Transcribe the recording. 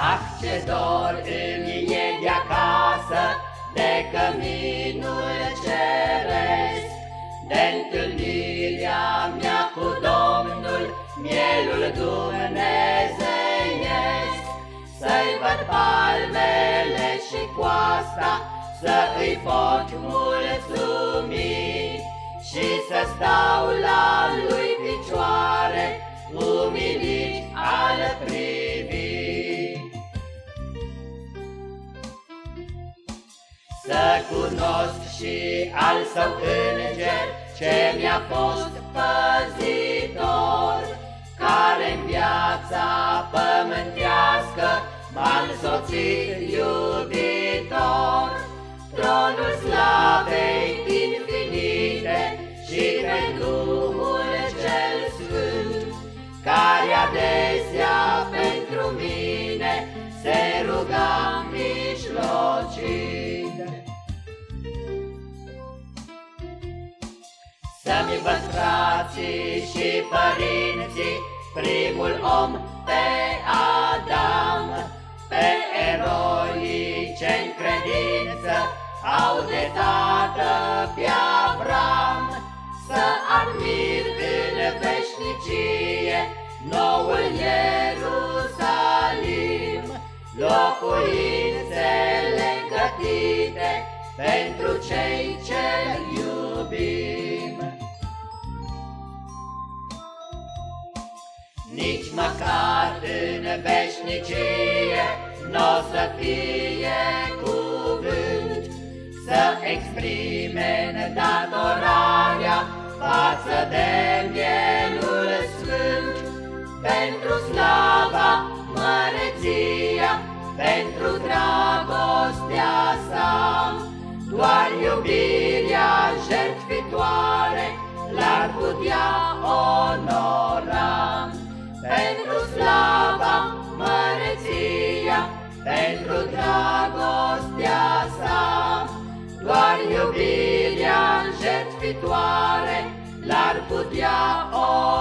Ah, ce dor îmi e de acasă, de căminul ceresc, de întâlnirea mea cu Domnul, mielul dumnezeiesc. Să-i văd palmele și coasta, să îi pot mulțumi și să stau Să cunosc și al său înger ce mi-a fost păzitor, care în viața pământească m-a însoțit iubitor. Tronul slavei infinite și pe Duhul cel Sfânt, care adesea pentru mine se ruga mijlocit. Să-mi văd frații și părinții, primul om pe Adam, pe eroii ce-n credință au de tată pe Avram, să admir în veșnicie noul Ierusalim, locuințele gătite pentru cei ce Nici măcar în veșnicie n-o să fie cuvânt. Să exprime datorarea față de mielul sfânt. Pentru slava, măreția, pentru dragostea sa Doar iubirea jertfitoare l-ar putea onora iubirea jertfitoare l-ar putea onora.